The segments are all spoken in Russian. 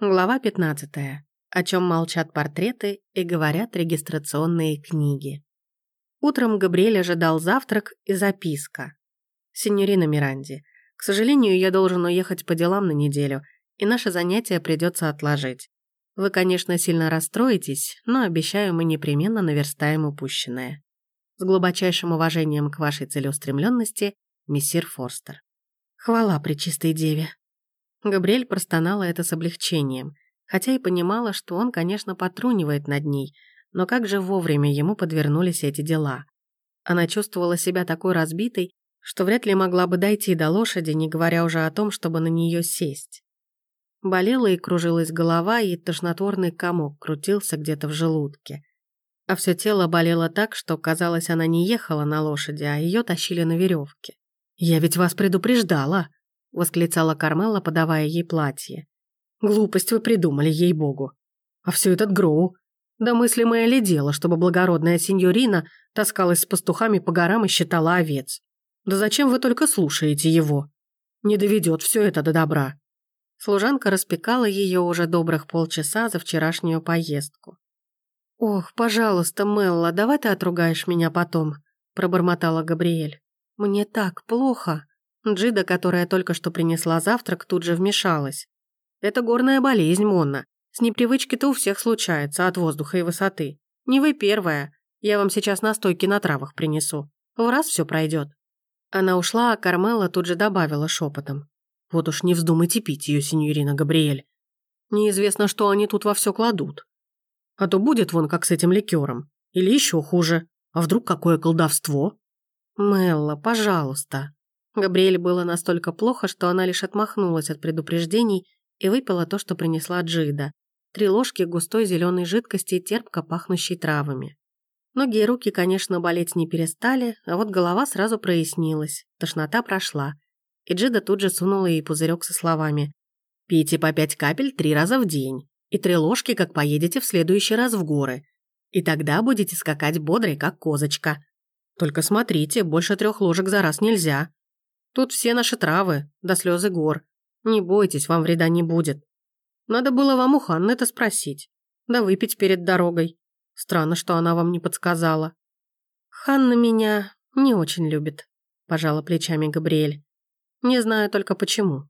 Глава 15. О чем молчат портреты и говорят регистрационные книги. Утром Габриэль ожидал завтрак и записка. «Синьорина Миранди, к сожалению, я должен уехать по делам на неделю, и наше занятие придется отложить. Вы, конечно, сильно расстроитесь, но обещаю, мы непременно наверстаем упущенное. С глубочайшим уважением к вашей целеустремленности, мессир Форстер». Хвала при чистой деве. Габриэль простонала это с облегчением, хотя и понимала, что он, конечно, потрунивает над ней, но как же вовремя ему подвернулись эти дела. Она чувствовала себя такой разбитой, что вряд ли могла бы дойти до лошади, не говоря уже о том, чтобы на нее сесть. Болела и кружилась голова, и тошнотворный комок крутился где-то в желудке. А все тело болело так, что, казалось, она не ехала на лошади, а ее тащили на веревке. «Я ведь вас предупреждала!» — восклицала Кармела, подавая ей платье. «Глупость вы придумали, ей-богу! А все этот Гроу! Да мыслимое ли дело, чтобы благородная сеньорина таскалась с пастухами по горам и считала овец? Да зачем вы только слушаете его? Не доведет все это до добра!» Служанка распекала ее уже добрых полчаса за вчерашнюю поездку. «Ох, пожалуйста, Мелла, давай ты отругаешь меня потом», – пробормотала Габриэль. «Мне так плохо». Джида, которая только что принесла завтрак, тут же вмешалась. «Это горная болезнь, Монна. С непривычки-то у всех случается от воздуха и высоты. Не вы первая. Я вам сейчас настойки на травах принесу. В раз все пройдет». Она ушла, а Кармела тут же добавила шепотом. «Вот уж не вздумайте пить ее, сеньорина Габриэль. Неизвестно, что они тут во все кладут. А то будет вон как с этим ликером. Или еще хуже. А вдруг какое колдовство?» «Мелла, пожалуйста». Габриэль было настолько плохо, что она лишь отмахнулась от предупреждений и выпила то, что принесла Джида. Три ложки густой зеленой жидкости, терпко пахнущей травами. Ноги и руки, конечно, болеть не перестали, а вот голова сразу прояснилась, тошнота прошла. И Джида тут же сунула ей пузырек со словами «Пейте по пять капель три раза в день, и три ложки, как поедете в следующий раз в горы, и тогда будете скакать бодрой, как козочка. Только смотрите, больше трех ложек за раз нельзя. Тут все наши травы, до слезы гор. Не бойтесь, вам вреда не будет. Надо было вам у Ханны это спросить. Да выпить перед дорогой. Странно, что она вам не подсказала. Ханна меня не очень любит, пожала плечами Габриэль. Не знаю только почему.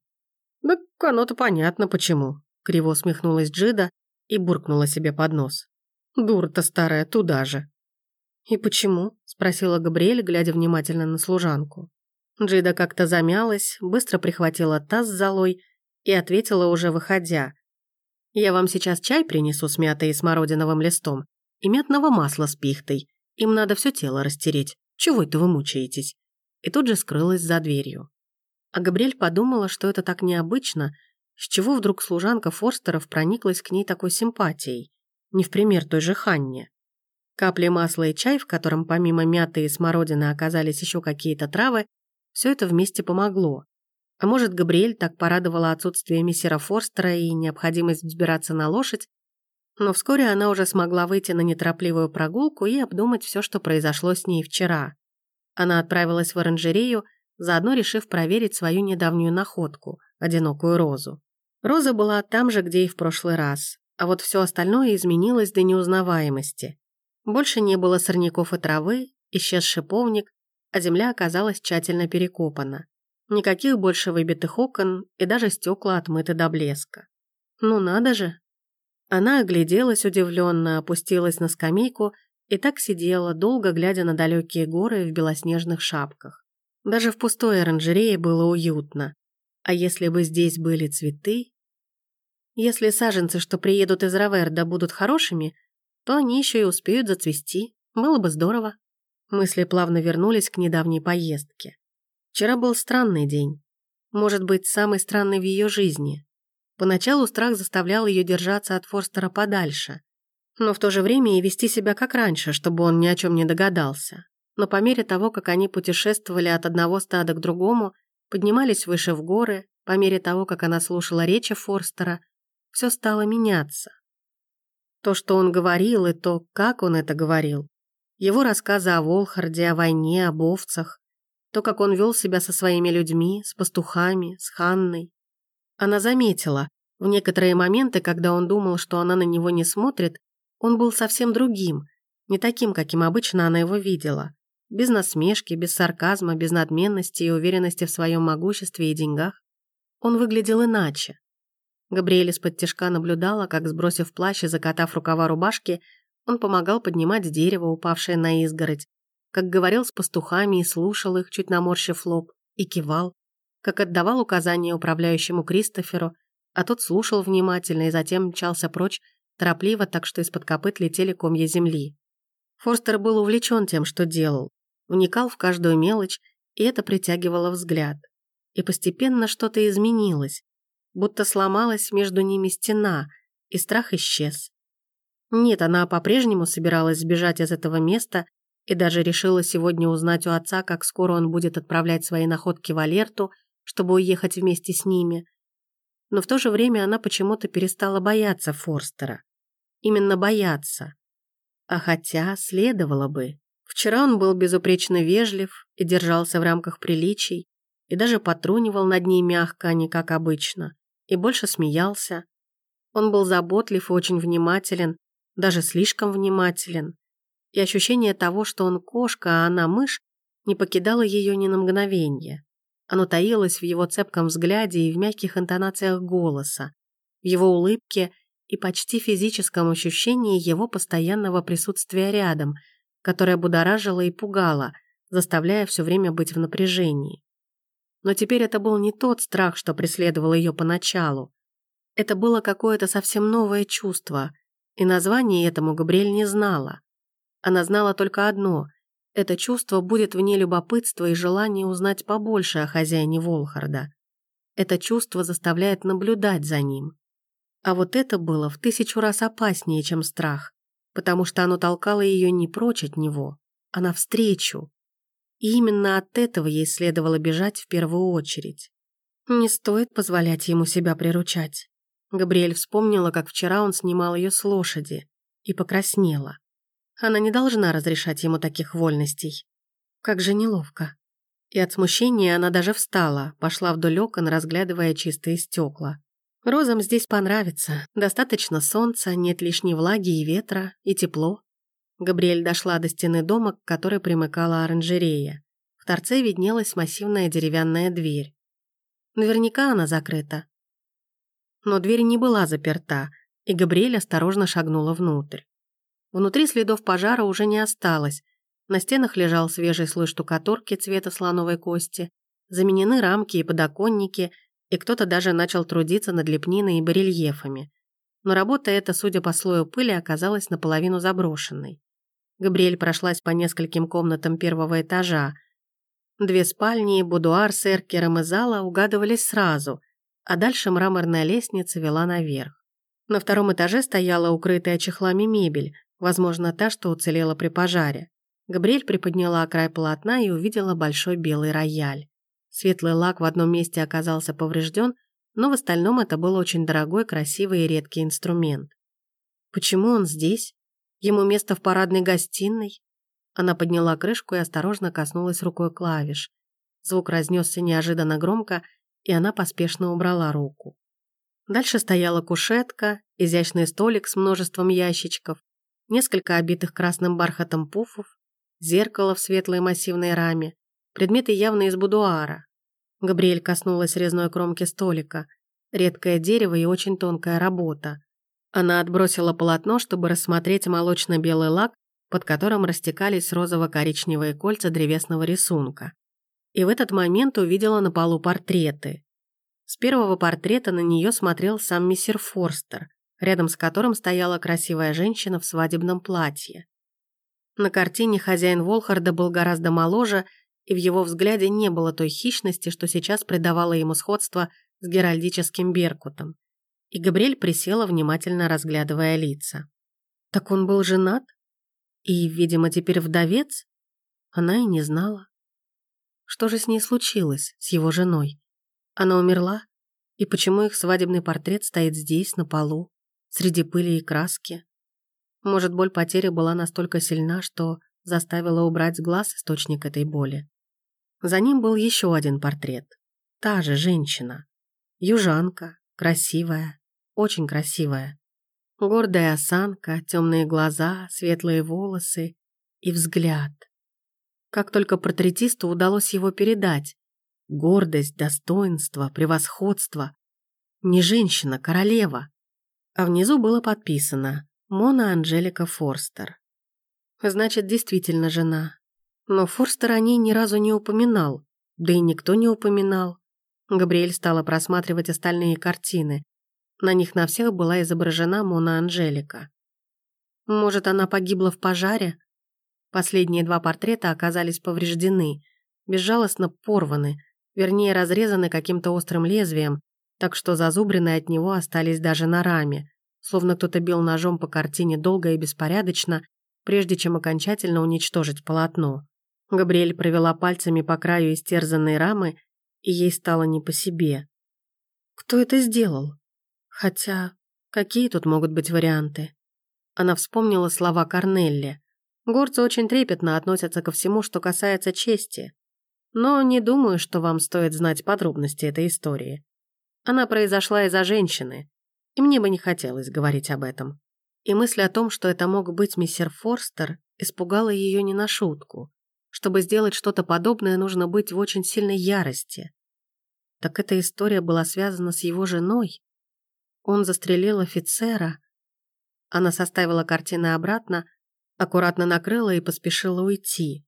Да оно-то понятно почему, криво усмехнулась Джида и буркнула себе под нос. Дура-то старая, туда же. «И почему?» – спросила Габриэль, глядя внимательно на служанку. Джида как-то замялась, быстро прихватила таз с золой и ответила уже выходя. «Я вам сейчас чай принесу с мятой и смородиновым листом и мятного масла с пихтой. Им надо все тело растереть. Чего это вы мучаетесь?» И тут же скрылась за дверью. А Габриэль подумала, что это так необычно, с чего вдруг служанка Форстеров прониклась к ней такой симпатией, не в пример той же Ханне. Капли масла и чай, в котором помимо мяты и смородины оказались еще какие-то травы, все это вместе помогло. А может, Габриэль так порадовала отсутствие мессера Форстера и необходимость взбираться на лошадь, но вскоре она уже смогла выйти на неторопливую прогулку и обдумать все, что произошло с ней вчера. Она отправилась в оранжерею, заодно решив проверить свою недавнюю находку – одинокую розу. Роза была там же, где и в прошлый раз, а вот все остальное изменилось до неузнаваемости. Больше не было сорняков и травы, исчез шиповник, а земля оказалась тщательно перекопана. Никаких больше выбитых окон и даже стекла отмыты до блеска. Ну надо же! Она огляделась удивленно, опустилась на скамейку и так сидела, долго глядя на далекие горы в белоснежных шапках. Даже в пустой оранжерее было уютно. А если бы здесь были цветы? Если саженцы, что приедут из Раверда, будут хорошими, то они еще и успеют зацвести. Было бы здорово. Мысли плавно вернулись к недавней поездке. Вчера был странный день. Может быть, самый странный в ее жизни. Поначалу страх заставлял ее держаться от Форстера подальше, но в то же время и вести себя как раньше, чтобы он ни о чем не догадался. Но по мере того, как они путешествовали от одного стада к другому, поднимались выше в горы, по мере того, как она слушала речи Форстера, все стало меняться. То, что он говорил, и то, как он это говорил. Его рассказы о Волхарде, о войне, об овцах. То, как он вел себя со своими людьми, с пастухами, с Ханной. Она заметила, В некоторые моменты, когда он думал, что она на него не смотрит, он был совсем другим, не таким, каким обычно она его видела. Без насмешки, без сарказма, без надменности и уверенности в своем могуществе и деньгах. Он выглядел иначе. Габриэль из-под тяжка наблюдала, как, сбросив плащ и закатав рукава рубашки, он помогал поднимать дерево, упавшее на изгородь, как говорил с пастухами и слушал их, чуть наморщив лоб, и кивал, как отдавал указания управляющему Кристоферу, а тот слушал внимательно и затем мчался прочь, торопливо, так что из-под копыт летели комья земли. Форстер был увлечен тем, что делал, вникал в каждую мелочь, и это притягивало взгляд. И постепенно что-то изменилось, будто сломалась между ними стена, и страх исчез. Нет, она по-прежнему собиралась сбежать из этого места и даже решила сегодня узнать у отца, как скоро он будет отправлять свои находки в Алерту, чтобы уехать вместе с ними. Но в то же время она почему-то перестала бояться Форстера. Именно бояться. А хотя следовало бы. Вчера он был безупречно вежлив и держался в рамках приличий, и даже потрунивал над ней мягко, а не как обычно, и больше смеялся. Он был заботлив и очень внимателен, даже слишком внимателен. И ощущение того, что он кошка, а она мышь, не покидало ее ни на мгновение. Оно таилось в его цепком взгляде и в мягких интонациях голоса, в его улыбке и почти физическом ощущении его постоянного присутствия рядом, которое будоражило и пугало, заставляя все время быть в напряжении. Но теперь это был не тот страх, что преследовал ее поначалу. Это было какое-то совсем новое чувство, и название этому Габриэль не знала. Она знала только одно — это чувство будет в ней любопытство и желание узнать побольше о хозяине Волхарда. Это чувство заставляет наблюдать за ним. А вот это было в тысячу раз опаснее, чем страх, потому что оно толкало ее не прочь от него, а навстречу. И именно от этого ей следовало бежать в первую очередь. Не стоит позволять ему себя приручать. Габриэль вспомнила, как вчера он снимал ее с лошади, и покраснела. Она не должна разрешать ему таких вольностей. Как же неловко. И от смущения она даже встала, пошла вдоль окон, разглядывая чистые стекла. Розам здесь понравится. Достаточно солнца, нет лишней влаги и ветра, и тепло. Габриэль дошла до стены дома, к которой примыкала оранжерея. В торце виднелась массивная деревянная дверь. Наверняка она закрыта. Но дверь не была заперта, и Габриэль осторожно шагнула внутрь. Внутри следов пожара уже не осталось. На стенах лежал свежий слой штукатурки цвета слоновой кости, заменены рамки и подоконники, и кто-то даже начал трудиться над лепниной и барельефами. Но работа эта, судя по слою пыли, оказалась наполовину заброшенной. Габриэль прошлась по нескольким комнатам первого этажа. Две спальни, будуар с эркером и зала угадывались сразу, а дальше мраморная лестница вела наверх. На втором этаже стояла укрытая чехлами мебель, возможно, та, что уцелела при пожаре. Габриэль приподняла край полотна и увидела большой белый рояль. Светлый лак в одном месте оказался поврежден, но в остальном это был очень дорогой, красивый и редкий инструмент. Почему он здесь? Ему место в парадной гостиной? Она подняла крышку и осторожно коснулась рукой клавиш. Звук разнесся неожиданно громко, и она поспешно убрала руку. Дальше стояла кушетка, изящный столик с множеством ящичков, несколько обитых красным бархатом пуфов, зеркало в светлой массивной раме, предметы явно из будуара. Габриэль коснулась резной кромки столика. Редкое дерево и очень тонкая работа. Она отбросила полотно, чтобы рассмотреть молочно-белый лак, под которым растекались розово-коричневые кольца древесного рисунка. И в этот момент увидела на полу портреты. С первого портрета на нее смотрел сам мистер Форстер, рядом с которым стояла красивая женщина в свадебном платье. На картине хозяин Волхарда был гораздо моложе, и в его взгляде не было той хищности, что сейчас придавало ему сходство с геральдическим беркутом и Габриэль присела, внимательно разглядывая лица. Так он был женат? И, видимо, теперь вдовец? Она и не знала. Что же с ней случилось, с его женой? Она умерла? И почему их свадебный портрет стоит здесь, на полу, среди пыли и краски? Может, боль потери была настолько сильна, что заставила убрать с глаз источник этой боли? За ним был еще один портрет. Та же женщина. Южанка, красивая, очень красивая. Гордая осанка, темные глаза, светлые волосы и взгляд. Как только портретисту удалось его передать. Гордость, достоинство, превосходство. Не женщина, королева. А внизу было подписано «Мона Анжелика Форстер». Значит, действительно жена. Но Форстер о ней ни разу не упоминал, да и никто не упоминал. Габриэль стала просматривать остальные картины. На них на всех была изображена Мона Анжелика. Может, она погибла в пожаре? Последние два портрета оказались повреждены, безжалостно порваны, вернее, разрезаны каким-то острым лезвием, так что зазубрины от него остались даже на раме, словно кто-то бил ножом по картине долго и беспорядочно, прежде чем окончательно уничтожить полотно. Габриэль провела пальцами по краю истерзанной рамы, и ей стало не по себе. Кто это сделал? Хотя, какие тут могут быть варианты? Она вспомнила слова Корнелли. Горцы очень трепетно относятся ко всему, что касается чести. Но не думаю, что вам стоит знать подробности этой истории. Она произошла из-за женщины, и мне бы не хотелось говорить об этом. И мысль о том, что это мог быть мистер Форстер, испугала ее не на шутку. Чтобы сделать что-то подобное, нужно быть в очень сильной ярости. Так эта история была связана с его женой. Он застрелил офицера. Она составила картины обратно, аккуратно накрыла и поспешила уйти.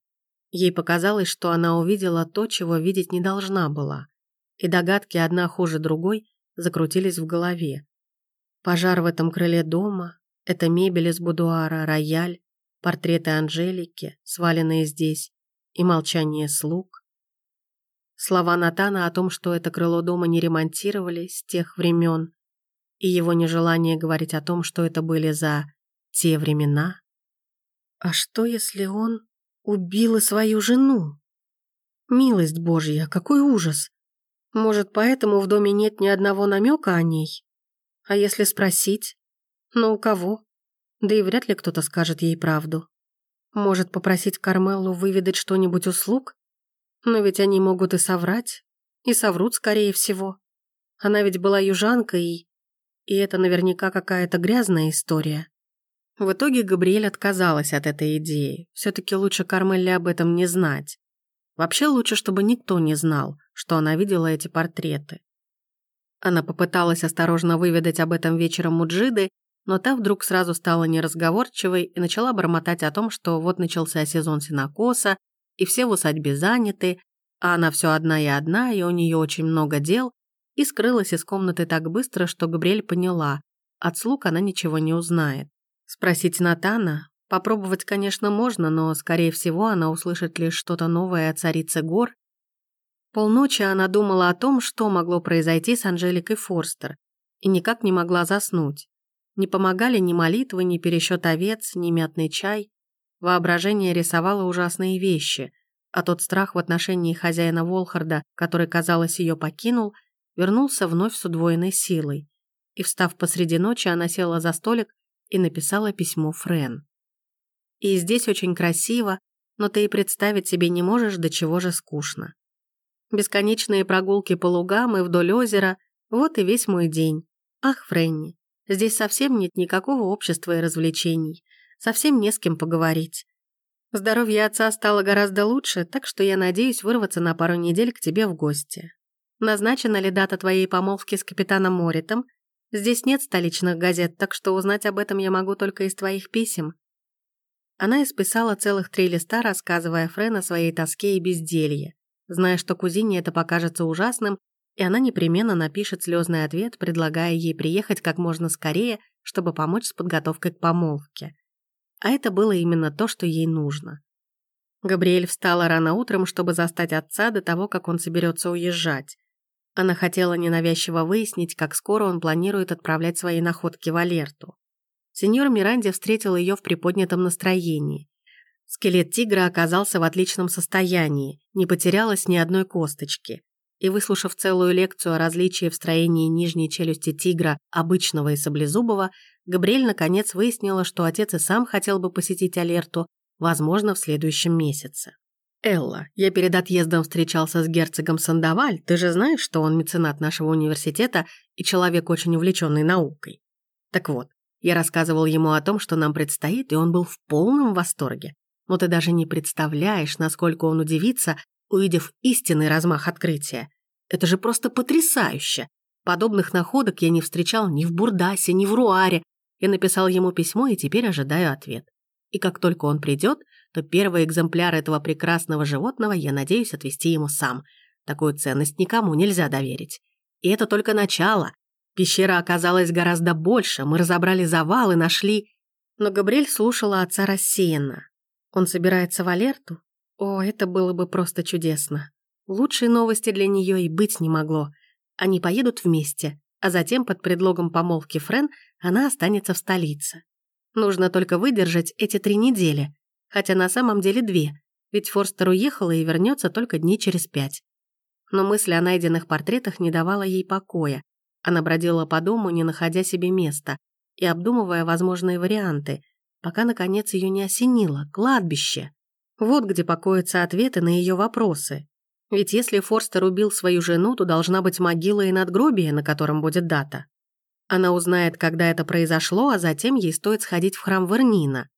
Ей показалось, что она увидела то, чего видеть не должна была. И догадки одна хуже другой закрутились в голове. Пожар в этом крыле дома, это мебель из будуара, рояль, портреты Анжелики, сваленные здесь, и молчание слуг. Слова Натана о том, что это крыло дома не ремонтировали с тех времен, и его нежелание говорить о том, что это были за те времена. А что, если он убил и свою жену? Милость Божья, какой ужас! Может, поэтому в доме нет ни одного намека о ней? А если спросить? Но у кого? Да и вряд ли кто-то скажет ей правду. Может, попросить Кармеллу выведать что-нибудь услуг? Но ведь они могут и соврать. И соврут, скорее всего. Она ведь была южанкой, и... И это наверняка какая-то грязная история. В итоге Габриэль отказалась от этой идеи. все таки лучше Кармелле об этом не знать. Вообще лучше, чтобы никто не знал, что она видела эти портреты. Она попыталась осторожно выведать об этом вечером у Джиды, но та вдруг сразу стала неразговорчивой и начала бормотать о том, что вот начался сезон сенокоса, и все в усадьбе заняты, а она все одна и одна, и у нее очень много дел, и скрылась из комнаты так быстро, что Габриэль поняла, от слуг она ничего не узнает. Спросить Натана? Попробовать, конечно, можно, но, скорее всего, она услышит лишь что-то новое о царице гор. Полночи она думала о том, что могло произойти с Анжеликой Форстер, и никак не могла заснуть. Не помогали ни молитвы, ни пересчет овец, ни мятный чай. Воображение рисовало ужасные вещи, а тот страх в отношении хозяина Волхарда, который, казалось, ее покинул, вернулся вновь с удвоенной силой. И, встав посреди ночи, она села за столик и написала письмо Френ. И здесь очень красиво, но ты и представить себе не можешь, до чего же скучно. Бесконечные прогулки по лугам и вдоль озера – вот и весь мой день. Ах, Френни, Здесь совсем нет никакого общества и развлечений. Совсем не с кем поговорить. Здоровье отца стало гораздо лучше, так что я надеюсь вырваться на пару недель к тебе в гости. Назначена ли дата твоей помолвки с капитаном Моритом? Здесь нет столичных газет, так что узнать об этом я могу только из твоих писем. Она исписала целых три листа, рассказывая Френ о своей тоске и безделье, зная, что кузине это покажется ужасным, и она непременно напишет слезный ответ, предлагая ей приехать как можно скорее, чтобы помочь с подготовкой к помолвке. А это было именно то, что ей нужно. Габриэль встала рано утром, чтобы застать отца до того, как он соберется уезжать. Она хотела ненавязчиво выяснить, как скоро он планирует отправлять свои находки в Алерту. Сеньор Миранди встретил ее в приподнятом настроении. Скелет тигра оказался в отличном состоянии, не потерялось ни одной косточки и, выслушав целую лекцию о различии в строении нижней челюсти тигра, обычного и саблезубого, Габриэль наконец выяснила, что отец и сам хотел бы посетить Алерту, возможно, в следующем месяце. Элла, я перед отъездом встречался с герцогом Сандаваль. Ты же знаешь, что он меценат нашего университета и человек, очень увлеченный наукой. Так вот, я рассказывал ему о том, что нам предстоит, и он был в полном восторге. Но ты даже не представляешь, насколько он удивится, увидев истинный размах открытия. Это же просто потрясающе. Подобных находок я не встречал ни в Бурдасе, ни в Руаре. Я написал ему письмо и теперь ожидаю ответ. И как только он придет, то первый экземпляр этого прекрасного животного я надеюсь отвезти ему сам. Такую ценность никому нельзя доверить. И это только начало. Пещера оказалась гораздо больше, мы разобрали завал и нашли... Но Габриэль слушала отца рассеянно. Он собирается в Алерту? О, это было бы просто чудесно. Лучшей новости для нее и быть не могло. Они поедут вместе, а затем под предлогом помолвки Френ она останется в столице. Нужно только выдержать эти три недели, хотя на самом деле две, ведь Форстер уехала и вернется только дней через пять. Но мысль о найденных портретах не давала ей покоя. Она бродила по дому, не находя себе места, и обдумывая возможные варианты, пока, наконец, ее не осенило – кладбище. Вот где покоятся ответы на ее вопросы. Ведь если Форстер убил свою жену, то должна быть могила и надгробие, на котором будет дата. Она узнает, когда это произошло, а затем ей стоит сходить в храм Вернина.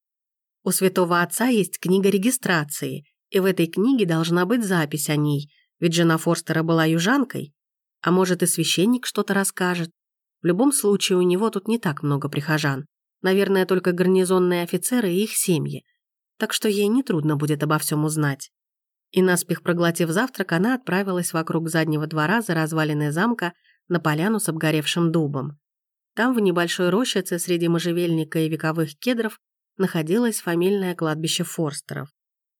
У святого отца есть книга регистрации, и в этой книге должна быть запись о ней, ведь жена Форстера была южанкой. А может, и священник что-то расскажет. В любом случае, у него тут не так много прихожан. Наверное, только гарнизонные офицеры и их семьи. Так что ей нетрудно будет обо всем узнать. И наспех проглотив завтрак, она отправилась вокруг заднего двора за развалиной замка на поляну с обгоревшим дубом. Там, в небольшой рощице среди можжевельника и вековых кедров, находилось фамильное кладбище Форстеров.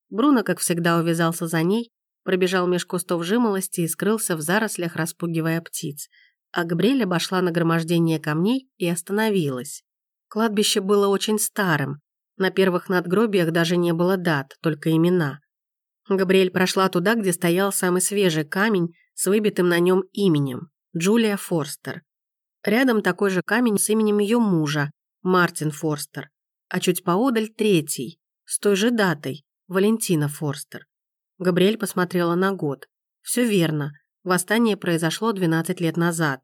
Бруно, как всегда, увязался за ней, пробежал меж кустов жимолости и скрылся в зарослях, распугивая птиц. А Габриэль обошла нагромождение камней и остановилась. Кладбище было очень старым. На первых надгробиях даже не было дат, только имена. Габриэль прошла туда, где стоял самый свежий камень с выбитым на нем именем – Джулия Форстер. Рядом такой же камень с именем ее мужа – Мартин Форстер а чуть поодаль третий, с той же датой, Валентина Форстер. Габриэль посмотрела на год. Все верно, восстание произошло 12 лет назад.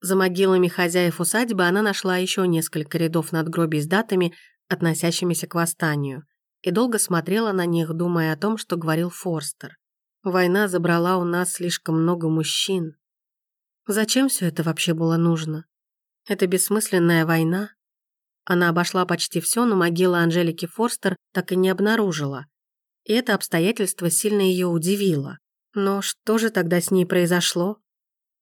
За могилами хозяев усадьбы она нашла еще несколько рядов надгробий с датами, относящимися к восстанию, и долго смотрела на них, думая о том, что говорил Форстер. Война забрала у нас слишком много мужчин. Зачем все это вообще было нужно? Это бессмысленная война, она обошла почти все, но могила Анжелики Форстер так и не обнаружила. И это обстоятельство сильно ее удивило. Но что же тогда с ней произошло?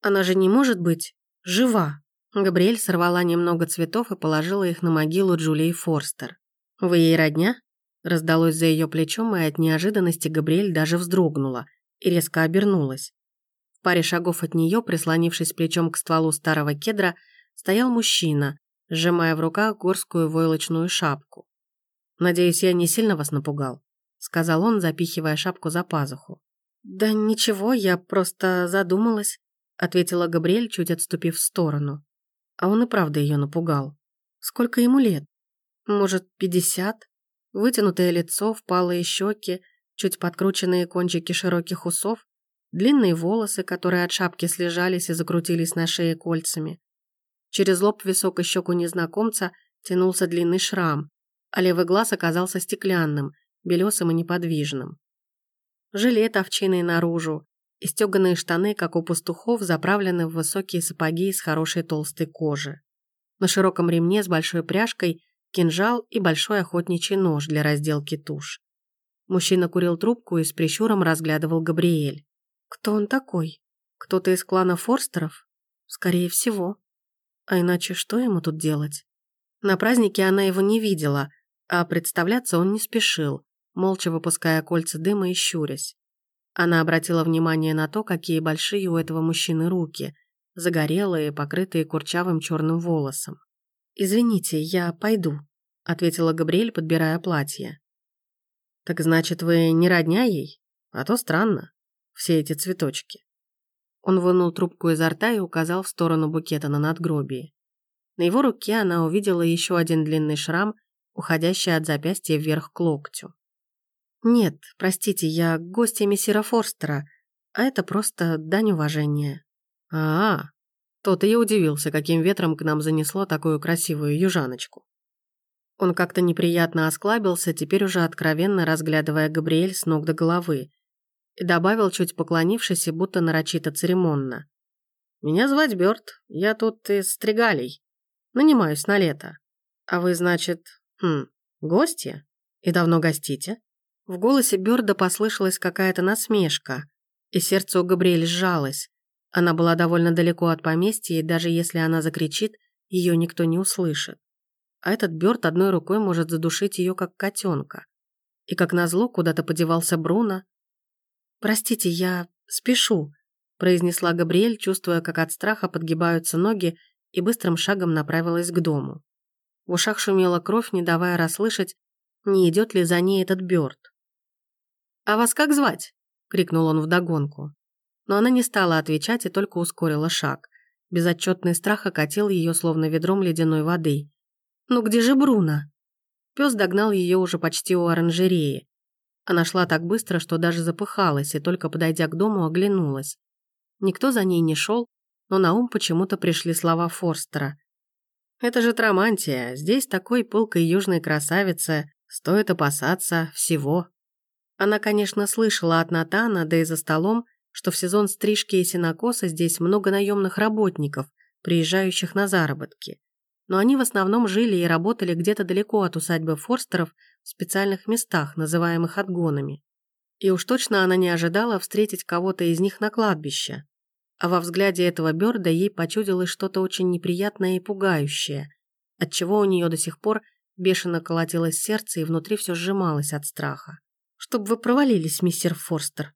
Она же не может быть жива. Габриэль сорвала немного цветов и положила их на могилу Джулии Форстер. «Вы ей родня?» Раздалось за ее плечом, и от неожиданности Габриэль даже вздрогнула и резко обернулась. В паре шагов от нее, прислонившись плечом к стволу старого кедра, стоял мужчина, сжимая в руках горскую войлочную шапку. «Надеюсь, я не сильно вас напугал», — сказал он, запихивая шапку за пазуху. «Да ничего, я просто задумалась», — ответила Габриэль, чуть отступив в сторону. А он и правда ее напугал. Сколько ему лет? Может, пятьдесят? Вытянутое лицо, впалые щеки, чуть подкрученные кончики широких усов, длинные волосы, которые от шапки слежались и закрутились на шее кольцами, Через лоб висок и щеку незнакомца тянулся длинный шрам, а левый глаз оказался стеклянным, белесым и неподвижным. Жилет овчиный наружу, и стеганые штаны, как у пастухов, заправлены в высокие сапоги из хорошей толстой кожи. На широком ремне с большой пряжкой кинжал и большой охотничий нож для разделки туш. Мужчина курил трубку и с прищуром разглядывал Габриэль. Кто он такой? Кто-то из клана Форстеров? Скорее всего. А иначе что ему тут делать? На празднике она его не видела, а представляться он не спешил, молча выпуская кольца дыма и щурясь. Она обратила внимание на то, какие большие у этого мужчины руки, загорелые, покрытые курчавым черным волосом. «Извините, я пойду», — ответила Габриэль, подбирая платье. «Так значит, вы не родня ей? А то странно. Все эти цветочки». Он вынул трубку изо рта и указал в сторону букета на надгробии. На его руке она увидела еще один длинный шрам, уходящий от запястья вверх к локтю. «Нет, простите, я гостья мессира Форстера, а это просто дань уважения». «А, -а то-то я удивился, каким ветром к нам занесло такую красивую южаночку». Он как-то неприятно осклабился, теперь уже откровенно разглядывая Габриэль с ног до головы, и добавил, чуть поклонившись и будто нарочито церемонно. «Меня звать Бёрд, я тут из Стригалей, нанимаюсь на лето. А вы, значит, хм, гостья? И давно гостите?» В голосе Бёрда послышалась какая-то насмешка, и сердце у Габриэль сжалось. Она была довольно далеко от поместья, и даже если она закричит, ее никто не услышит. А этот Бёрд одной рукой может задушить ее, как котенка. И как назло куда-то подевался Бруно. «Простите, я спешу», – произнесла Габриэль, чувствуя, как от страха подгибаются ноги, и быстрым шагом направилась к дому. В ушах шумела кровь, не давая расслышать, не идет ли за ней этот Бёрд. «А вас как звать?» — крикнул он вдогонку. Но она не стала отвечать и только ускорила шаг. Безотчетный страх окатил ее, словно ведром ледяной воды. «Ну где же Бруно?» Пес догнал ее уже почти у оранжереи. Она шла так быстро, что даже запыхалась, и только подойдя к дому, оглянулась. Никто за ней не шел, но на ум почему-то пришли слова Форстера. «Это же Трамантия, здесь такой пылкой южной красавицы, стоит опасаться всего». Она, конечно, слышала от Натана, да и за столом, что в сезон стрижки и сенокоса здесь много наемных работников, приезжающих на заработки. Но они в основном жили и работали где-то далеко от усадьбы Форстеров в специальных местах, называемых отгонами. И уж точно она не ожидала встретить кого-то из них на кладбище. А во взгляде этого Бёрда ей почудилось что-то очень неприятное и пугающее, отчего у нее до сих пор бешено колотилось сердце и внутри все сжималось от страха чтобы вы провалились, мистер Форстер.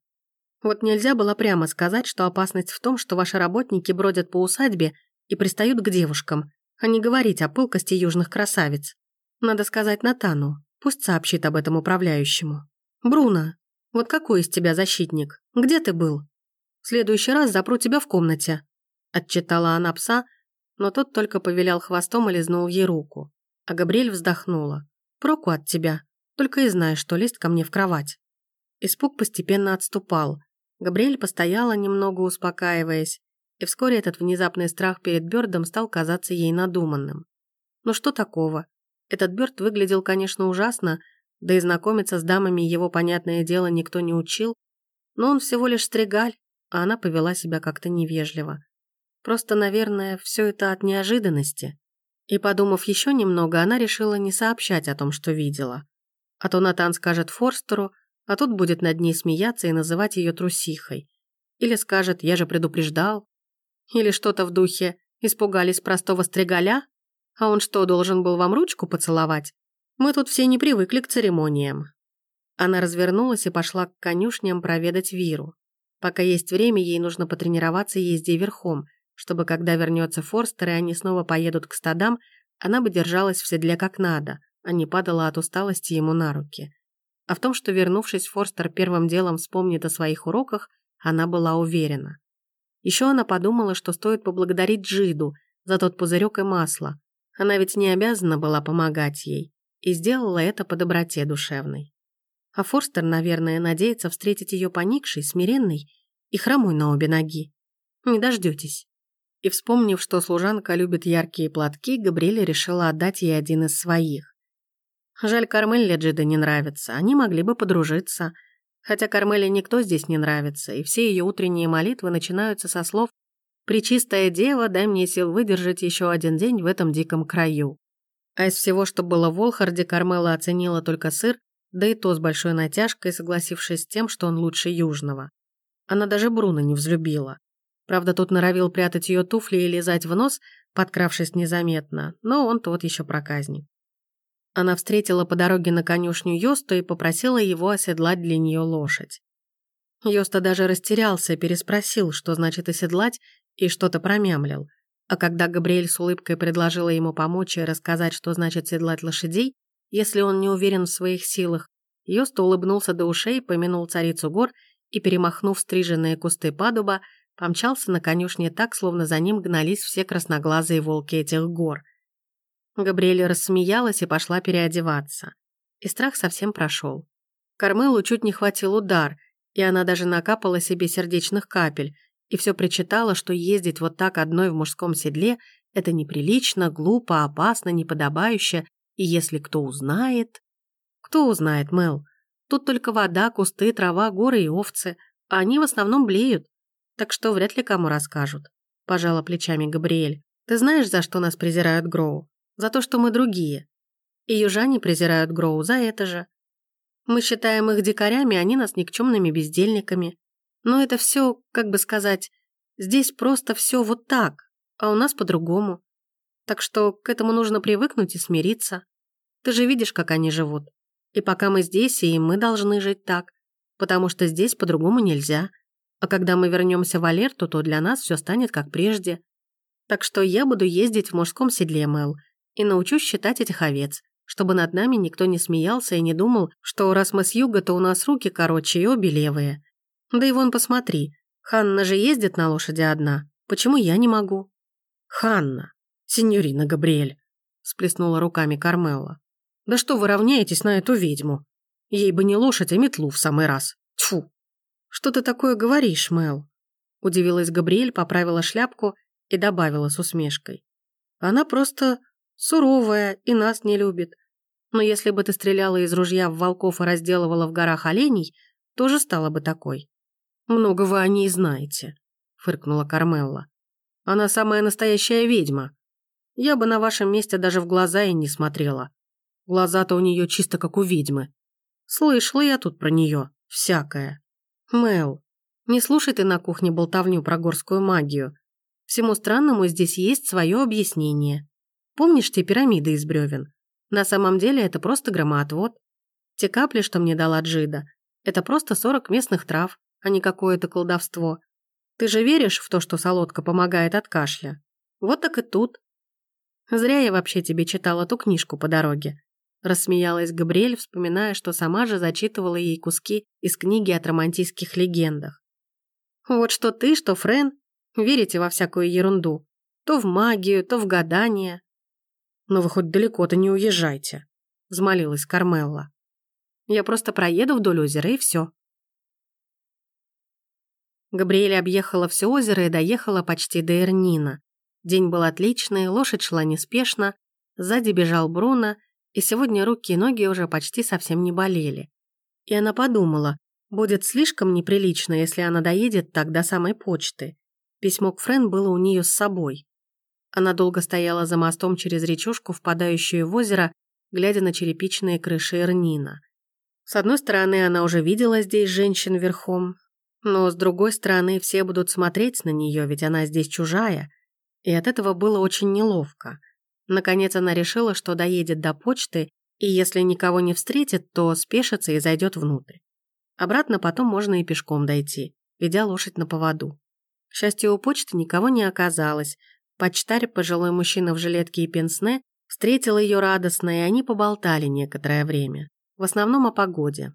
Вот нельзя было прямо сказать, что опасность в том, что ваши работники бродят по усадьбе и пристают к девушкам, а не говорить о пылкости южных красавиц. Надо сказать Натану, пусть сообщит об этом управляющему. Бруно, вот какой из тебя защитник? Где ты был? В следующий раз запру тебя в комнате. Отчитала она пса, но тот только повилял хвостом и лизнул ей руку. А Габриэль вздохнула. Проку от тебя. Только и знаешь, что лезть ко мне в кровать». Испуг постепенно отступал. Габриэль постояла, немного успокаиваясь, и вскоре этот внезапный страх перед Бёрдом стал казаться ей надуманным. Ну что такого? Этот Бёрд выглядел, конечно, ужасно, да и знакомиться с дамами его, понятное дело, никто не учил, но он всего лишь стригаль, а она повела себя как-то невежливо. Просто, наверное, все это от неожиданности. И, подумав еще немного, она решила не сообщать о том, что видела. А то Натан скажет Форстеру, а тот будет над ней смеяться и называть ее трусихой. Или скажет «я же предупреждал». Или что-то в духе «испугались простого стригаля? А он что, должен был вам ручку поцеловать? Мы тут все не привыкли к церемониям». Она развернулась и пошла к конюшням проведать Виру. Пока есть время, ей нужно потренироваться езде верхом, чтобы когда вернется Форстер и они снова поедут к стадам, она бы держалась в седле как надо, а не падала от усталости ему на руки. А в том, что, вернувшись, Форстер первым делом вспомнит о своих уроках, она была уверена. Еще она подумала, что стоит поблагодарить Джиду за тот пузырек и масло. Она ведь не обязана была помогать ей, и сделала это по доброте душевной. А Форстер, наверное, надеется встретить ее поникшей, смиренной и хромой на обе ноги. Не дождетесь. И вспомнив, что служанка любит яркие платки, Габриэля решила отдать ей один из своих. Жаль, Кармель Леджида не нравится, они могли бы подружиться. Хотя Кармеле никто здесь не нравится, и все ее утренние молитвы начинаются со слов «Пречистая дева, дай мне сил выдержать еще один день в этом диком краю». А из всего, что было в Волхарде, Кармела оценила только сыр, да и то с большой натяжкой, согласившись с тем, что он лучше южного. Она даже Бруно не взлюбила. Правда, тот норовил прятать ее туфли и лизать в нос, подкравшись незаметно, но он тот еще проказник. Она встретила по дороге на конюшню Йосту и попросила его оседлать для нее лошадь. Йоста даже растерялся, переспросил, что значит оседлать, и что-то промямлил. А когда Габриэль с улыбкой предложила ему помочь и рассказать, что значит седлать лошадей, если он не уверен в своих силах, Йоста улыбнулся до ушей, помянул царицу гор и, перемахнув стриженные кусты падуба, помчался на конюшне так, словно за ним гнались все красноглазые волки этих гор – Габриэля рассмеялась и пошла переодеваться. И страх совсем прошел. Кармелу чуть не хватил удар, и она даже накапала себе сердечных капель, и все причитала, что ездить вот так одной в мужском седле – это неприлично, глупо, опасно, неподобающе, и если кто узнает... Кто узнает, Мел? Тут только вода, кусты, трава, горы и овцы, а они в основном блеют, так что вряд ли кому расскажут. Пожала плечами Габриэль. Ты знаешь, за что нас презирают Гроу? За то, что мы другие. И южане презирают Гроу за это же. Мы считаем их дикарями, они нас никчемными бездельниками. Но это все, как бы сказать, здесь просто все вот так, а у нас по-другому. Так что к этому нужно привыкнуть и смириться. Ты же видишь, как они живут. И пока мы здесь, и мы должны жить так, потому что здесь по-другому нельзя. А когда мы вернемся в Алерту, то для нас все станет как прежде. Так что я буду ездить в мужском седле, Мэл, и научусь считать этих овец, чтобы над нами никто не смеялся и не думал, что раз мы с юга, то у нас руки короче и обе левые. Да и вон посмотри, Ханна же ездит на лошади одна, почему я не могу? Ханна, сеньорина Габриэль, сплеснула руками Кармелла. Да что вы равняетесь на эту ведьму? Ей бы не лошадь, а метлу в самый раз. Тьфу. Что ты такое говоришь, Мэл? Удивилась Габриэль, поправила шляпку и добавила с усмешкой. Она просто суровая и нас не любит. Но если бы ты стреляла из ружья в волков и разделывала в горах оленей, тоже стала бы такой. Много вы о ней знаете, фыркнула Кармелла. Она самая настоящая ведьма. Я бы на вашем месте даже в глаза и не смотрела. Глаза-то у нее чисто как у ведьмы. Слышала я тут про нее всякое. Мэл, не слушай ты на кухне болтовню про горскую магию. Всему странному здесь есть свое объяснение. Помнишь те пирамиды из бревен? На самом деле это просто громоотвод. Те капли, что мне дала Джида, это просто 40 местных трав, а не какое-то колдовство. Ты же веришь в то, что солодка помогает от кашля? Вот так и тут. Зря я вообще тебе читала ту книжку по дороге. Рассмеялась Габриэль, вспоминая, что сама же зачитывала ей куски из книги от романтических легендах. Вот что ты, что Френ, верите во всякую ерунду. То в магию, то в гадание. «Но вы хоть далеко-то не уезжайте», — взмолилась Кармелла. «Я просто проеду вдоль озера, и все». Габриэль объехала все озеро и доехала почти до Эрнина. День был отличный, лошадь шла неспешно, сзади бежал Бруно, и сегодня руки и ноги уже почти совсем не болели. И она подумала, будет слишком неприлично, если она доедет так до самой почты. Письмо к Френ было у нее с собой. Она долго стояла за мостом через речушку, впадающую в озеро, глядя на черепичные крыши Эрнина. С одной стороны, она уже видела здесь женщин верхом, но с другой стороны, все будут смотреть на нее, ведь она здесь чужая, и от этого было очень неловко. Наконец она решила, что доедет до почты, и если никого не встретит, то спешится и зайдет внутрь. Обратно потом можно и пешком дойти, ведя лошадь на поводу. К счастью, у почты никого не оказалось, Почтарь, пожилой мужчина в жилетке и пенсне, встретил ее радостно, и они поболтали некоторое время. В основном о погоде.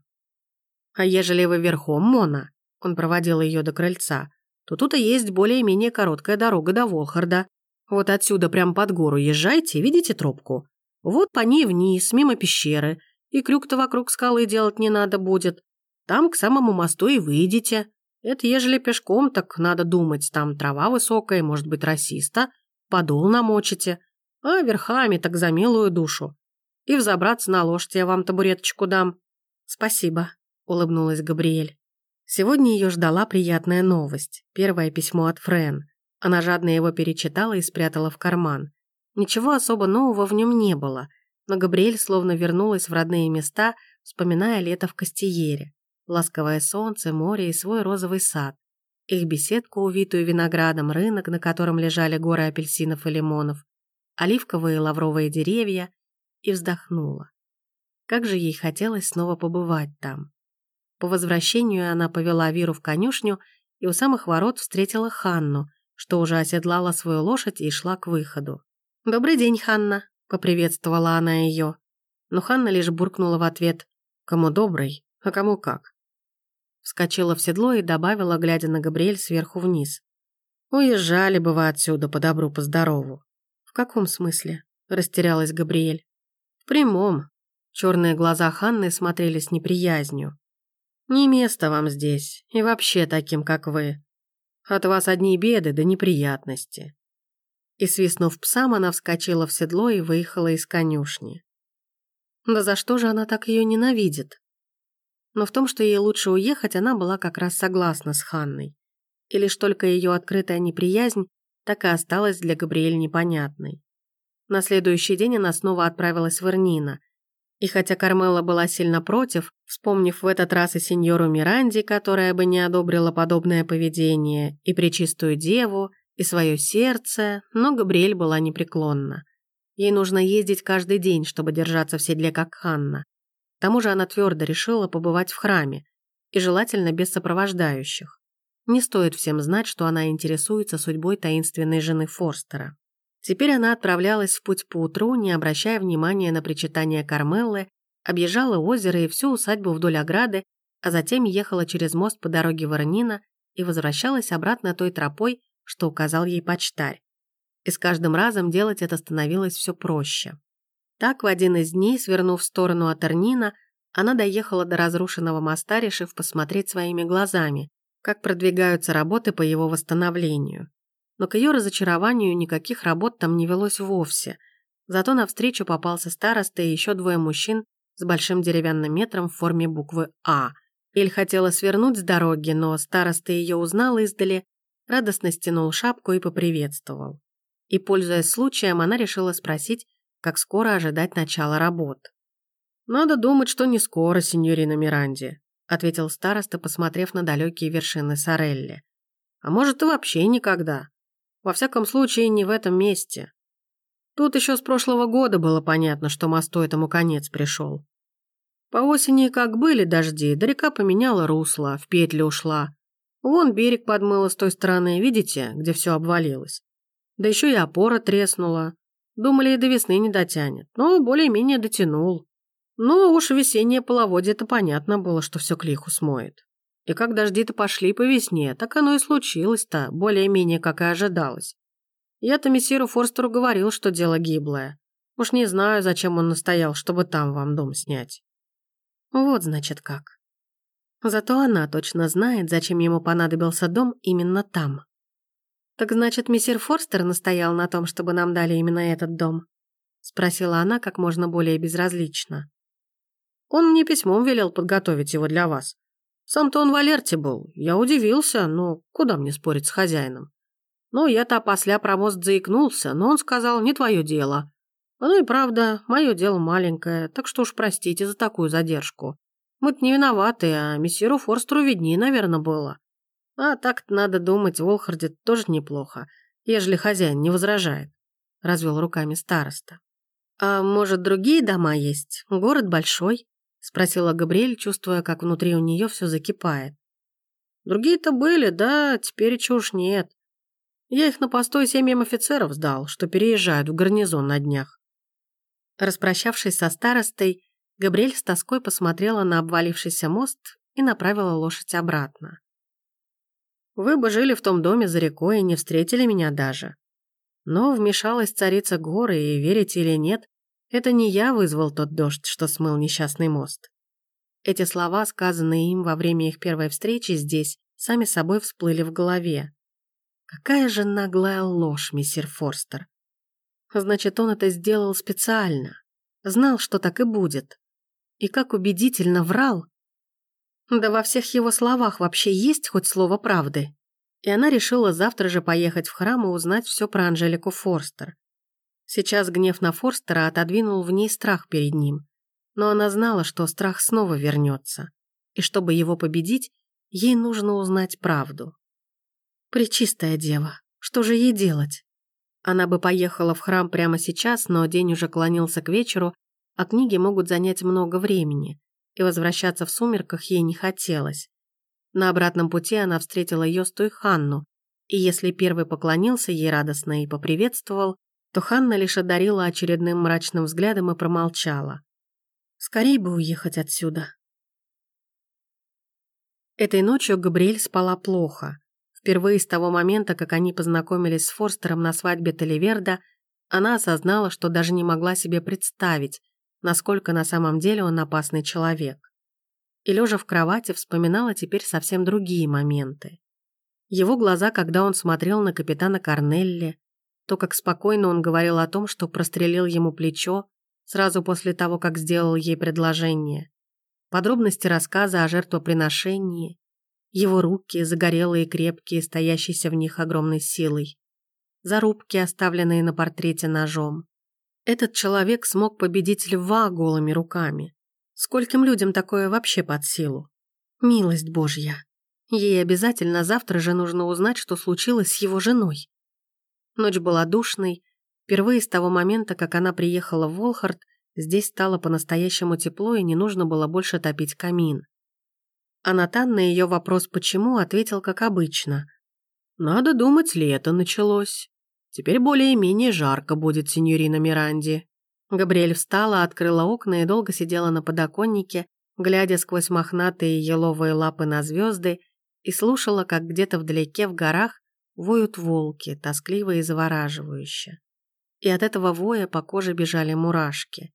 «А ежели вы верхом, Мона?» Он проводил ее до крыльца. «То тут и есть более-менее короткая дорога до Волхарда. Вот отсюда прям под гору езжайте, видите тропку? Вот по ней вниз, мимо пещеры. И крюк-то вокруг скалы делать не надо будет. Там к самому мосту и выйдете. Это ежели пешком, так надо думать, там трава высокая, может быть, расиста, подол намочите, а верхами так за милую душу. И взобраться на лошадь я вам табуреточку дам. Спасибо, улыбнулась Габриэль. Сегодня ее ждала приятная новость. Первое письмо от Френ. Она жадно его перечитала и спрятала в карман. Ничего особо нового в нем не было, но Габриэль словно вернулась в родные места, вспоминая лето в Кастиере ласковое солнце, море и свой розовый сад. Их беседку, увитую виноградом, рынок, на котором лежали горы апельсинов и лимонов, оливковые и лавровые деревья, и вздохнула. Как же ей хотелось снова побывать там. По возвращению она повела Виру в конюшню и у самых ворот встретила Ханну, что уже оседлала свою лошадь и шла к выходу. «Добрый день, Ханна», — поприветствовала она ее. Но Ханна лишь буркнула в ответ «Кому добрый, а кому как». Вскочила в седло и добавила, глядя на Габриэль сверху вниз. «Уезжали бы вы отсюда по добру, по здорову». «В каком смысле?» – растерялась Габриэль. «В прямом. Черные глаза Ханны смотрели с неприязнью. «Не место вам здесь, и вообще таким, как вы. От вас одни беды да неприятности». И, свистнув псам, она вскочила в седло и выехала из конюшни. Да за что же она так ее ненавидит? Но в том, что ей лучше уехать, она была как раз согласна с Ханной. И лишь только ее открытая неприязнь так и осталась для Габриэль непонятной. На следующий день она снова отправилась в Эрнина. И хотя Кармела была сильно против, вспомнив в этот раз и сеньору Миранди, которая бы не одобрила подобное поведение, и Пречистую Деву, и свое сердце, но Габриэль была непреклонна. Ей нужно ездить каждый день, чтобы держаться в седле, как Ханна. К тому же она твердо решила побывать в храме, и желательно без сопровождающих. Не стоит всем знать, что она интересуется судьбой таинственной жены Форстера. Теперь она отправлялась в путь поутру, не обращая внимания на причитания Кармеллы, объезжала озеро и всю усадьбу вдоль ограды, а затем ехала через мост по дороге Воронина и возвращалась обратно той тропой, что указал ей почтарь. И с каждым разом делать это становилось все проще. Так, в один из дней, свернув в сторону от Арнина, она доехала до разрушенного моста, решив посмотреть своими глазами, как продвигаются работы по его восстановлению. Но к ее разочарованию никаких работ там не велось вовсе. Зато навстречу попался староста и еще двое мужчин с большим деревянным метром в форме буквы «А». Эль хотела свернуть с дороги, но староста ее узнал издали, радостно стянул шапку и поприветствовал. И, пользуясь случаем, она решила спросить, как скоро ожидать начала работ. «Надо думать, что не скоро, сеньорина Миранди», ответил староста, посмотрев на далекие вершины Сорелли. «А может, и вообще никогда. Во всяком случае, не в этом месте. Тут еще с прошлого года было понятно, что мосту этому конец пришел. По осени как были дожди, да река поменяла русло, в петлю ушла. Вон берег подмыло с той стороны, видите, где все обвалилось. Да еще и опора треснула. Думали, и до весны не дотянет, но более-менее дотянул. Ну уж весеннее половодье-то понятно было, что все к лиху смоет. И как дожди-то пошли по весне, так оно и случилось-то, более-менее, как и ожидалось. Я-то мессиру Форстеру говорил, что дело гиблое. Уж не знаю, зачем он настоял, чтобы там вам дом снять. Вот, значит, как. Зато она точно знает, зачем ему понадобился дом именно там. Так значит, мессир Форстер настоял на том, чтобы нам дали именно этот дом? Спросила она как можно более безразлично. Он мне письмом велел подготовить его для вас. Сам-то он в алерте был. Я удивился, но куда мне спорить с хозяином? Ну, я-то после про мост заикнулся, но он сказал, не твое дело. Ну и правда, мое дело маленькое, так что уж простите за такую задержку. Мы-то не виноваты, а мессиру Форстеру виднее, наверное, было. А так-то надо думать, в Олхарде тоже неплохо, ежели хозяин не возражает. Развел руками староста. А может, другие дома есть? Город большой. Спросила Габриэль, чувствуя, как внутри у нее все закипает. Другие-то были, да, теперь чушь нет. Я их на постой семьям офицеров сдал, что переезжают в гарнизон на днях. Распрощавшись со старостой, Габриэль с тоской посмотрела на обвалившийся мост и направила лошадь обратно. «Вы бы жили в том доме за рекой и не встретили меня даже. Но вмешалась царица горы, и, верите или нет, это не я вызвал тот дождь, что смыл несчастный мост. Эти слова, сказанные им во время их первой встречи здесь, сами собой всплыли в голове. Какая же наглая ложь, мистер Форстер. Значит, он это сделал специально. Знал, что так и будет. И как убедительно врал. Да во всех его словах вообще есть хоть слово правды. И она решила завтра же поехать в храм и узнать все про Анжелику Форстер. Сейчас гнев на Форстера отодвинул в ней страх перед ним. Но она знала, что страх снова вернется. И чтобы его победить, ей нужно узнать правду. Пречистая дева, что же ей делать? Она бы поехала в храм прямо сейчас, но день уже клонился к вечеру, а книги могут занять много времени, и возвращаться в сумерках ей не хотелось. На обратном пути она встретила Йосту и Ханну, и если первый поклонился ей радостно и поприветствовал, то Ханна лишь одарила очередным мрачным взглядом и промолчала. Скорей бы уехать отсюда. Этой ночью Габриэль спала плохо. Впервые с того момента, как они познакомились с Форстером на свадьбе Таливерда, она осознала, что даже не могла себе представить, насколько на самом деле он опасный человек. И лежа в кровати вспоминала теперь совсем другие моменты. Его глаза, когда он смотрел на капитана Корнелли, то, как спокойно он говорил о том, что прострелил ему плечо сразу после того, как сделал ей предложение. Подробности рассказа о жертвоприношении, его руки, загорелые и крепкие, стоящиеся в них огромной силой, зарубки, оставленные на портрете ножом. Этот человек смог победить льва голыми руками. Скольким людям такое вообще под силу? Милость Божья. Ей обязательно завтра же нужно узнать, что случилось с его женой. Ночь была душной. Впервые с того момента, как она приехала в Волхард, здесь стало по-настоящему тепло и не нужно было больше топить камин. А Натан на ее вопрос «почему?» ответил как обычно. «Надо думать, лето началось. Теперь более-менее жарко будет, сеньорина Миранди». Габриэль встала, открыла окна и долго сидела на подоконнике, глядя сквозь мохнатые еловые лапы на звезды и слушала, как где-то вдалеке в горах воют волки, тоскливо и завораживающе. И от этого воя по коже бежали мурашки.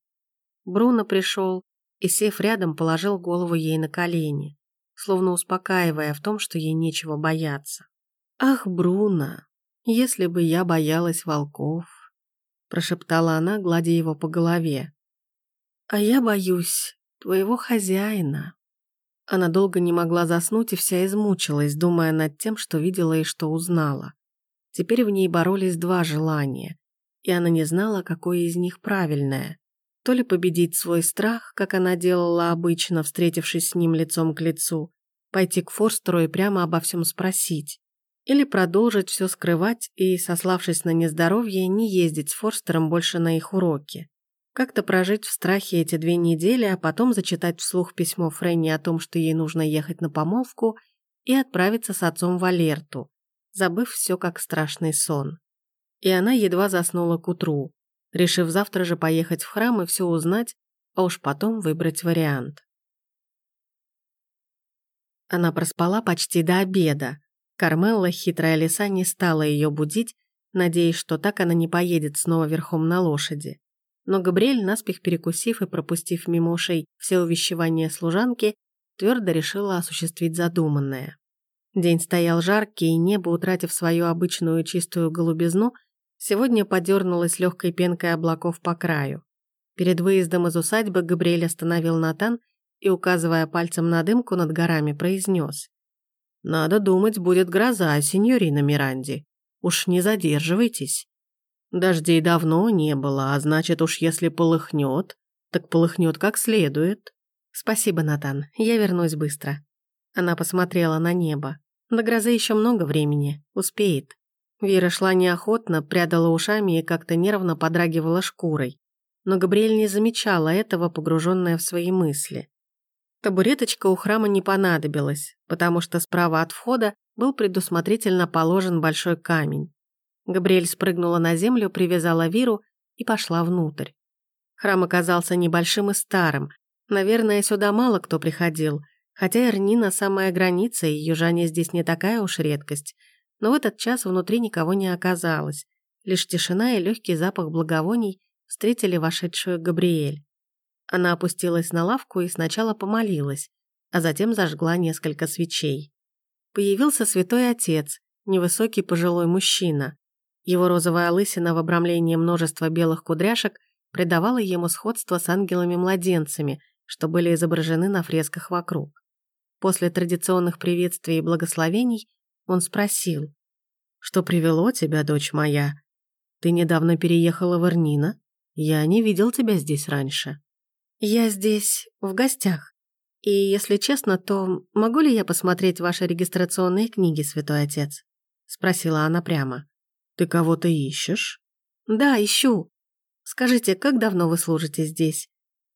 Бруно пришел и, сев рядом, положил голову ей на колени, словно успокаивая в том, что ей нечего бояться. «Ах, Бруно, если бы я боялась волков!» прошептала она, гладя его по голове. «А я боюсь твоего хозяина». Она долго не могла заснуть и вся измучилась, думая над тем, что видела и что узнала. Теперь в ней боролись два желания, и она не знала, какое из них правильное. То ли победить свой страх, как она делала обычно, встретившись с ним лицом к лицу, пойти к Форстеру и прямо обо всем спросить, или продолжить все скрывать и, сославшись на нездоровье, не ездить с Форстером больше на их уроки. Как-то прожить в страхе эти две недели, а потом зачитать вслух письмо Фрэнни о том, что ей нужно ехать на помолвку, и отправиться с отцом в Алерту, забыв все как страшный сон. И она едва заснула к утру, решив завтра же поехать в храм и все узнать, а уж потом выбрать вариант. Она проспала почти до обеда. Кармелла, хитрая лиса, не стала ее будить, надеясь, что так она не поедет снова верхом на лошади но Габриэль, наспех перекусив и пропустив мимо ушей все увещевания служанки, твердо решила осуществить задуманное. День стоял жаркий, и небо, утратив свою обычную чистую голубизну, сегодня подернулось легкой пенкой облаков по краю. Перед выездом из усадьбы Габриэль остановил Натан и, указывая пальцем на дымку над горами, произнес. «Надо думать, будет гроза, сеньорина Миранди. Уж не задерживайтесь». Дождей давно не было, а значит уж если полыхнет, так полыхнет как следует. Спасибо, Натан, я вернусь быстро. Она посмотрела на небо. До грозы еще много времени, успеет. Вера шла неохотно, прядала ушами и как-то нервно подрагивала шкурой. Но Габриэль не замечала этого, погруженная в свои мысли. Табуреточка у храма не понадобилась, потому что справа от входа был предусмотрительно положен большой камень. Габриэль спрыгнула на землю, привязала Виру и пошла внутрь. Храм оказался небольшим и старым. Наверное, сюда мало кто приходил, хотя Эрнина самая граница, и южане здесь не такая уж редкость. Но в этот час внутри никого не оказалось. Лишь тишина и легкий запах благовоний встретили вошедшую Габриэль. Она опустилась на лавку и сначала помолилась, а затем зажгла несколько свечей. Появился святой отец, невысокий пожилой мужчина. Его розовая лысина в обрамлении множества белых кудряшек придавала ему сходство с ангелами-младенцами, что были изображены на фресках вокруг. После традиционных приветствий и благословений он спросил, «Что привело тебя, дочь моя? Ты недавно переехала в Эрнина? Я не видел тебя здесь раньше». «Я здесь в гостях. И, если честно, то могу ли я посмотреть ваши регистрационные книги, святой отец?» — спросила она прямо. «Ты кого-то ищешь?» «Да, ищу. Скажите, как давно вы служите здесь?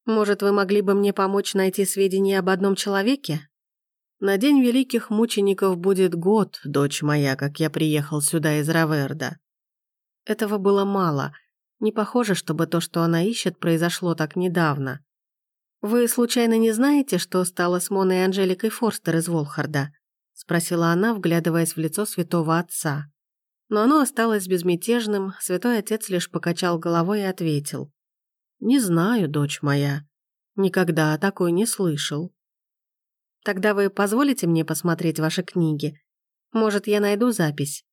Может, вы могли бы мне помочь найти сведения об одном человеке?» «На День Великих Мучеников будет год, дочь моя, как я приехал сюда из Раверда». Этого было мало. Не похоже, чтобы то, что она ищет, произошло так недавно. «Вы случайно не знаете, что стало с Моной и Анжеликой Форстер из Волхарда?» — спросила она, вглядываясь в лицо святого отца. Но оно осталось безмятежным, святой отец лишь покачал головой и ответил. «Не знаю, дочь моя. Никогда о такой не слышал». «Тогда вы позволите мне посмотреть ваши книги? Может, я найду запись?»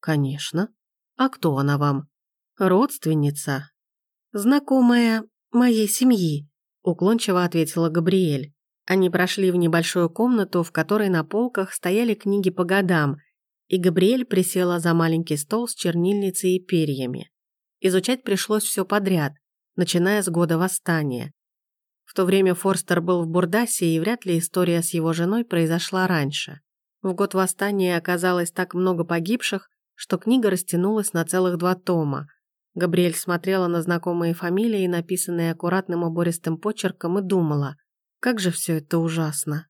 «Конечно. А кто она вам? Родственница?» «Знакомая моей семьи», — уклончиво ответила Габриэль. Они прошли в небольшую комнату, в которой на полках стояли книги по годам, и Габриэль присела за маленький стол с чернильницей и перьями. Изучать пришлось все подряд, начиная с года восстания. В то время Форстер был в Бурдасе, и вряд ли история с его женой произошла раньше. В год восстания оказалось так много погибших, что книга растянулась на целых два тома. Габриэль смотрела на знакомые фамилии, написанные аккуратным убористым почерком, и думала, как же все это ужасно.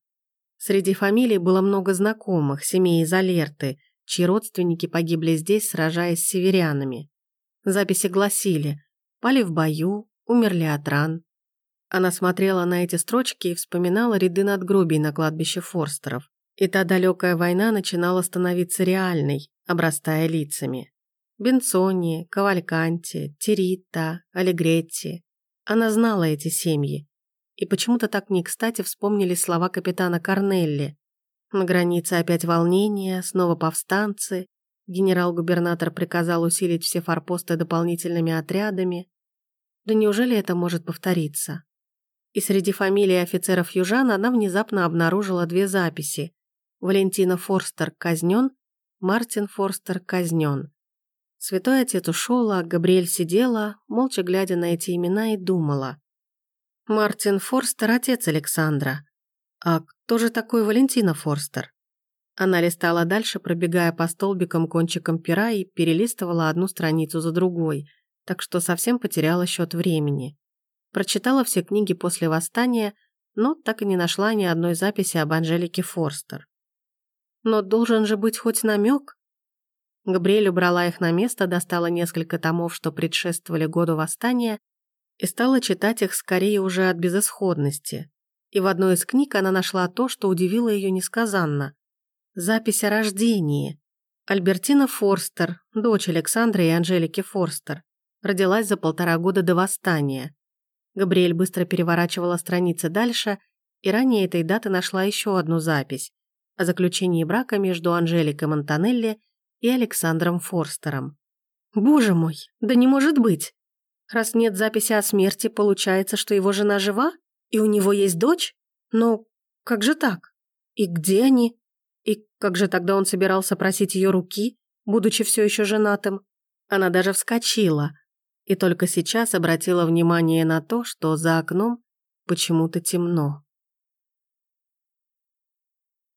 Среди фамилий было много знакомых, семей из Алерты, чьи родственники погибли здесь, сражаясь с северянами. Записи гласили «Пали в бою, умерли от ран». Она смотрела на эти строчки и вспоминала ряды надгробий на кладбище Форстеров. И та далекая война начинала становиться реальной, обрастая лицами. Бенцони, Кавальканти, Тирита, Аллегретти. Она знала эти семьи. И почему-то так не кстати вспомнили слова капитана Корнелли. На границе опять волнение, снова повстанцы. Генерал-губернатор приказал усилить все форпосты дополнительными отрядами. Да неужели это может повториться? И среди фамилий офицеров южан она внезапно обнаружила две записи. Валентина Форстер казнен, Мартин Форстер казнен. Святой отец ушел, а Габриэль сидела, молча глядя на эти имена и думала. Мартин Форстер – отец Александра. А кто же такой Валентина Форстер? Она листала дальше, пробегая по столбикам кончиком пера и перелистывала одну страницу за другой, так что совсем потеряла счет времени. Прочитала все книги после восстания, но так и не нашла ни одной записи об Анжелике Форстер. Но должен же быть хоть намек. Габриэль убрала их на место, достала несколько томов, что предшествовали году восстания, и стала читать их скорее уже от безысходности. И в одной из книг она нашла то, что удивило ее несказанно. Запись о рождении. Альбертина Форстер, дочь Александра и Анжелики Форстер, родилась за полтора года до восстания. Габриэль быстро переворачивала страницы дальше, и ранее этой даты нашла еще одну запись о заключении брака между Анжеликой Монтанелли и Александром Форстером. «Боже мой, да не может быть! Раз нет записи о смерти, получается, что его жена жива? И у него есть дочь? Но как же так? И где они? И как же тогда он собирался просить ее руки, будучи все еще женатым? Она даже вскочила и только сейчас обратила внимание на то, что за окном почему-то темно.